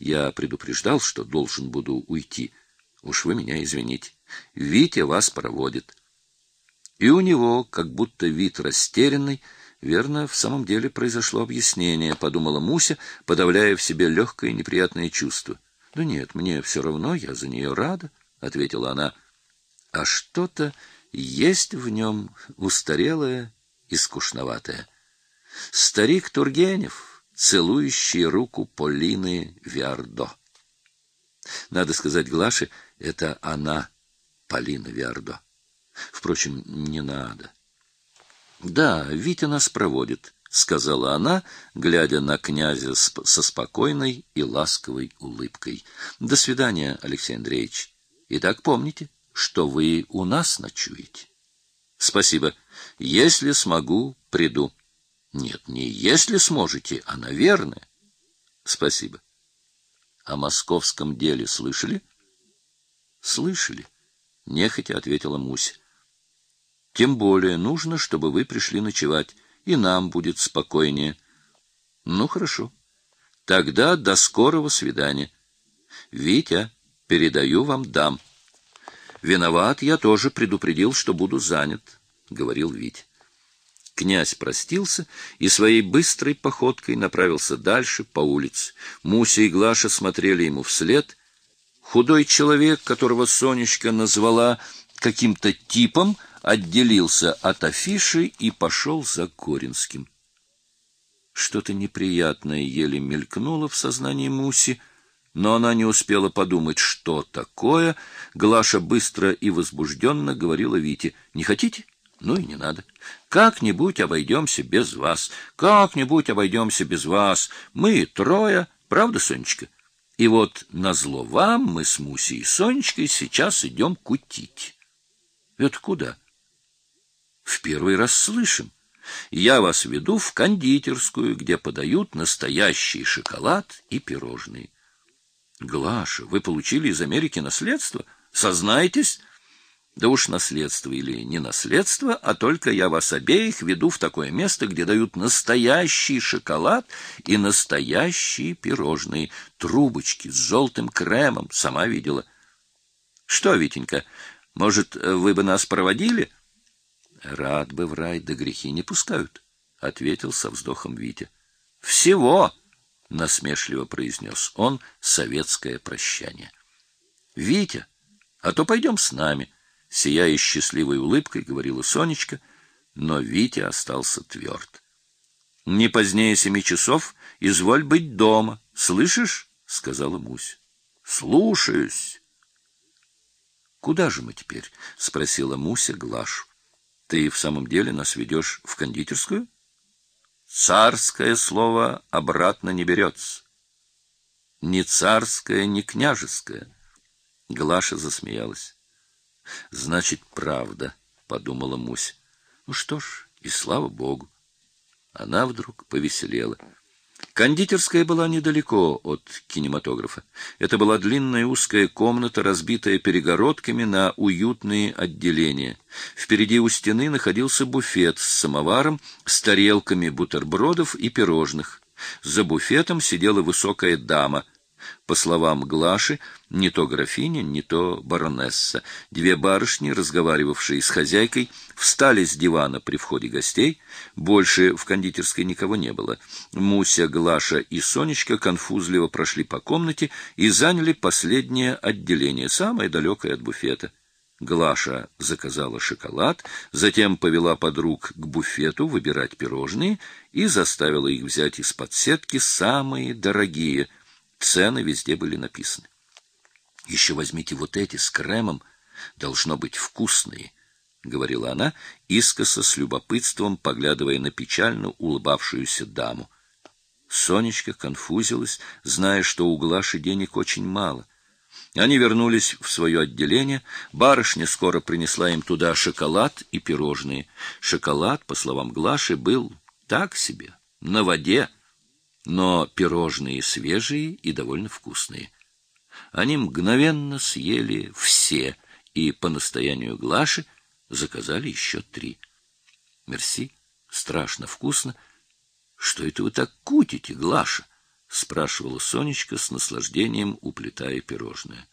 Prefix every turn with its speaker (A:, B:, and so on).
A: Я предупреждал, что должен буду уйти. Уж вы меня извините. Витя вас проводит. И у него, как будто вид растерянный, верно, в самом деле произошло объяснение, подумала Муся, подавляя в себе легкое неприятное чувство. Да нет, мне все равно, я за нее рада, ответила она. А что-то есть в нем устарелое и скучноватое. Старик Тургенев, целующий руку Полины Виардо. Надо сказать Глаше, это она, Полина Виардо. Впрочем, не надо. Да, Витя нас проводит, сказала она, глядя на князя со спокойной и ласковой улыбкой. До свидания, Алексей Андреевич. Итак, помните, что вы у нас ночуете. Спасибо. Если смогу, приду. Нет, не если сможете, а наверное. Спасибо. О московском деле слышали? Слышали, нехотя ответила Муся. Тем более нужно, чтобы вы пришли ночевать, и нам будет спокойнее. Ну хорошо. Тогда до скорого свидания. Витя, передаю вам дам. Виноват, я тоже предупредил, что буду занят, говорил Витя. Князь простился и своей быстрой походкой направился дальше по улице. Муся и Глаша смотрели ему вслед. Худой человек, которого Сонечка назвала каким-то типом, отделился от афиши и пошел за Коринским. Что-то неприятное еле мелькнуло в сознании Муси, но она не успела подумать, что такое. Глаша быстро и возбужденно говорила Вите: "Не хотите? Ну и не надо. Как-нибудь обойдемся без вас. Как-нибудь обойдемся без вас. Мы трое, правда, Сонечка? И вот назло вам мы с Мусей и Сонечкой сейчас идем кутить. Это куда? В первый раз слышим. Я вас веду в кондитерскую, где подают настоящий шоколад и пирожные. Глаша, вы получили из Америки наследство? Сознайтесь? Да уж наследство или не наследство, а только я вас обеих веду в такое место, где дают настоящий шоколад и настоящие пирожные, трубочки с желтым кремом, сама видела. Что, Витенька, может, вы бы нас проводили? Рад бы в рай, да грехи не пускают, ответил со вздохом Витя. Всего, насмешливо произнес он советское прощание. Витя, а то пойдем с нами, сияя счастливой улыбкой, говорила Сонечка, но Витя остался тверд. Не позднее семи часов изволь быть дома, слышишь? сказала Мусь. Слушаюсь. Куда же мы теперь? спросила Муся Глашу. Ты в самом деле нас ведешь в кондитерскую? Царское слово обратно не берется. Ни царское, ни княжеское. Глаша засмеялась. Значит, правда, подумала Муся. Ну что ж, и слава богу. Она вдруг повеселела. Кондитерская была недалеко от кинематографа. Это была длинная узкая комната, разбитая перегородками на уютные отделения. Впереди у стены находился буфет с самоваром, с тарелками бутербродов и пирожных. За буфетом сидела высокая дама — по словам Глаши, не то графиня, не то баронесса. Две барышни, разговаривавшие с хозяйкой, встали с дивана при входе гостей. Больше в кондитерской никого не было. Муся, Глаша и Сонечка конфузливо прошли по комнате и заняли последнее отделение, самое далекое от буфета. Глаша заказала шоколад, затем повела подруг к буфету выбирать пирожные и заставила их взять из-под сетки самые дорогие – Цены везде были написаны. Еще возьмите вот эти с кремом, должно быть вкусные, говорила она, искоса с любопытством поглядывая на печально улыбавшуюся даму. Сонечка конфузилась, зная, что у Глаши денег очень мало. Они вернулись в свое отделение. Барышня скоро принесла им туда шоколад и пирожные. Шоколад, по словам Глаши, был так себе, на воде но пирожные свежие и довольно вкусные. Они мгновенно съели все и по настоянию Глаши заказали еще три. Мерси, страшно вкусно. Что это вы так кутите, Глаша? спрашивала Сонечка с наслаждением, уплетая пирожное.